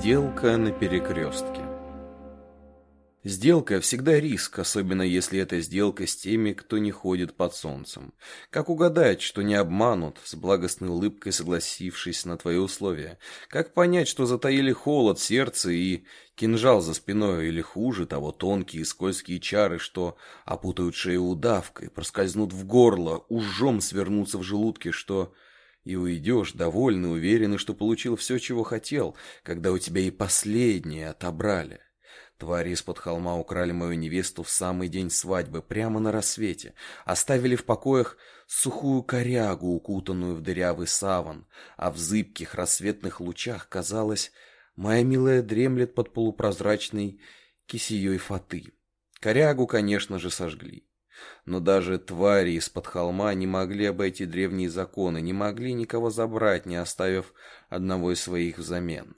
Сделка на перекрестке. Сделка всегда риск, особенно если это сделка с теми, кто не ходит под солнцем. Как угадать, что не обманут, с благостной улыбкой согласившись на твои условия? Как понять, что затаили холод сердце и кинжал за спиной, или хуже того, тонкие скользкие чары, что опутают шею удавкой, проскользнут в горло, ужом свернутся в желудке, что... И уйдешь, довольный, уверенный, что получил все, чего хотел, когда у тебя и последнее отобрали. Твари из-под холма украли мою невесту в самый день свадьбы, прямо на рассвете. Оставили в покоях сухую корягу, укутанную в дырявый саван, а в зыбких рассветных лучах, казалось, моя милая дремлет под полупрозрачной кисеей фаты. Корягу, конечно же, сожгли. Но даже твари из-под холма не могли обойти древние законы, не могли никого забрать, не оставив одного из своих взамен.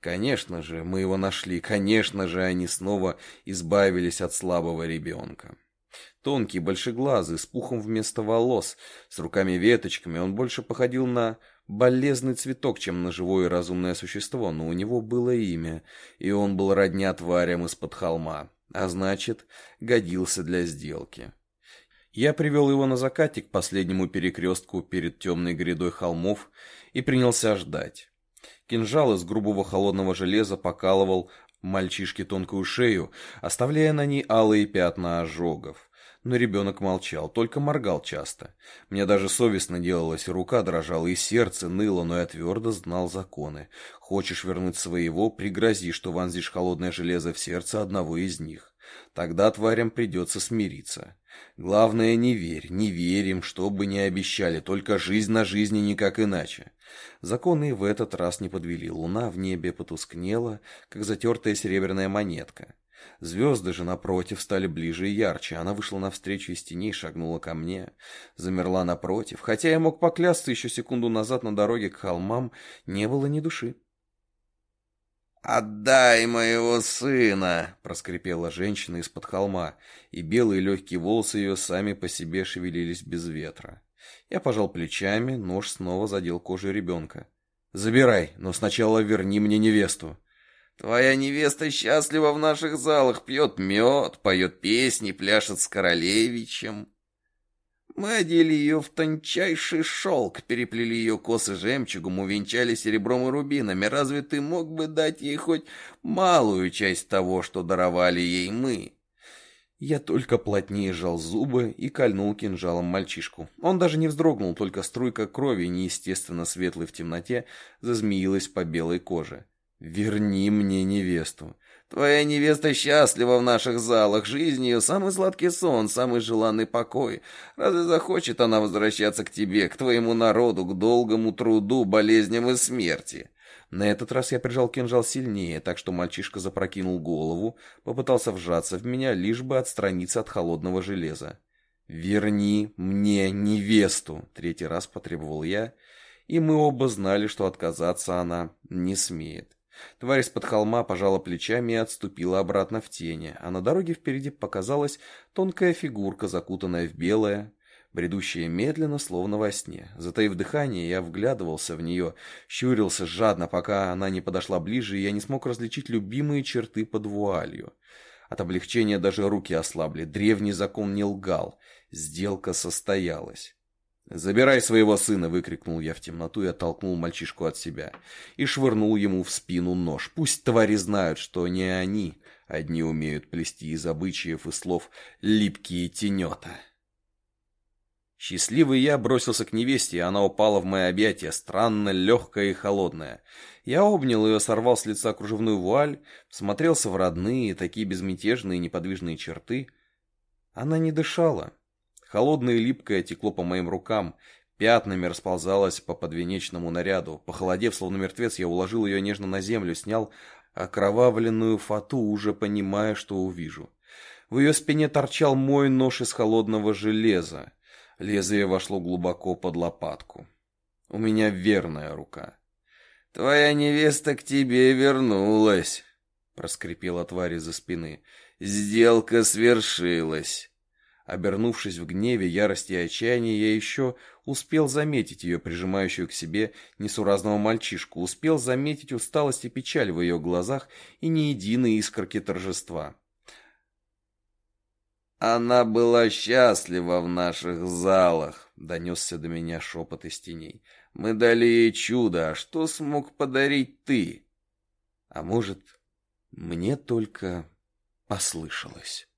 Конечно же, мы его нашли, конечно же, они снова избавились от слабого ребенка. Тонкий, большеглазый, с пухом вместо волос, с руками-веточками, он больше походил на болезный цветок, чем на живое разумное существо, но у него было имя, и он был родня тварям из-под холма, а значит, годился для сделки. Я привел его на закате к последнему перекрестку перед темной грядой холмов и принялся ждать. Кинжал из грубого холодного железа покалывал мальчишке тонкую шею, оставляя на ней алые пятна ожогов. Но ребенок молчал, только моргал часто. Мне даже совестно делалось, рука дрожала, и сердце ныло, но я твердо знал законы. Хочешь вернуть своего, пригрози, что вонзишь холодное железо в сердце одного из них. Тогда тварям придется смириться. Главное, не верь, не верим, что бы ни обещали, только жизнь на жизни никак иначе. Законы в этот раз не подвели. Луна в небе потускнела, как затертая серебряная монетка. Звезды же, напротив, стали ближе и ярче. Она вышла навстречу из теней, шагнула ко мне. Замерла напротив. Хотя я мог поклясться еще секунду назад на дороге к холмам, не было ни души. «Отдай моего сына!» — проскрипела женщина из-под холма, и белые легкие волосы ее сами по себе шевелились без ветра. Я пожал плечами, нож снова задел кожу ребенка. «Забирай, но сначала верни мне невесту». «Твоя невеста счастлива в наших залах, пьет мед, поет песни, пляшет с королевичем». Мы одели ее в тончайший шелк, переплели ее косы жемчугом, увенчали серебром и рубинами. Разве ты мог бы дать ей хоть малую часть того, что даровали ей мы?» Я только плотнее сжал зубы и кольнул кинжалом мальчишку. Он даже не вздрогнул, только струйка крови, неестественно светлой в темноте, зазмеилась по белой коже. «Верни мне невесту. Твоя невеста счастлива в наших залах, жизнь ее самый сладкий сон, самый желанный покой. Разве захочет она возвращаться к тебе, к твоему народу, к долгому труду, болезням и смерти?» На этот раз я прижал кинжал сильнее, так что мальчишка запрокинул голову, попытался вжаться в меня, лишь бы отстраниться от холодного железа. «Верни мне невесту!» — третий раз потребовал я, и мы оба знали, что отказаться она не смеет. Тварь из-под холма пожала плечами и отступила обратно в тени, а на дороге впереди показалась тонкая фигурка, закутанная в белое, бредущая медленно, словно во сне. Затаив дыхание, я вглядывался в нее, щурился жадно, пока она не подошла ближе, и я не смог различить любимые черты под вуалью. От облегчения даже руки ослабли, древний закон не лгал, сделка состоялась. «Забирай своего сына!» — выкрикнул я в темноту и оттолкнул мальчишку от себя. И швырнул ему в спину нож. Пусть твари знают, что не они одни умеют плести из обычаев и слов липкие тенета. Счастливый я бросился к невесте, и она упала в мои объятия, странно легкая и холодная. Я обнял ее, сорвал с лица кружевную вуаль, смотрелся в родные, такие безмятежные неподвижные черты. Она не дышала. Холодное и липкое текло по моим рукам, пятнами расползалось по подвенечному наряду. Похолодев, словно мертвец, я уложил ее нежно на землю, снял окровавленную фату, уже понимая, что увижу. В ее спине торчал мой нож из холодного железа. Лезвие вошло глубоко под лопатку. У меня верная рука. «Твоя невеста к тебе вернулась», — проскрипела тварь из-за спины. «Сделка свершилась». Обернувшись в гневе, ярости и отчаянии, я еще успел заметить ее, прижимающую к себе несуразного мальчишку, успел заметить усталость и печаль в ее глазах и ни единой искорки торжества. «Она была счастлива в наших залах», — донесся до меня шепот из теней. «Мы дали ей чудо, а что смог подарить ты?» А может, мне только послышалось.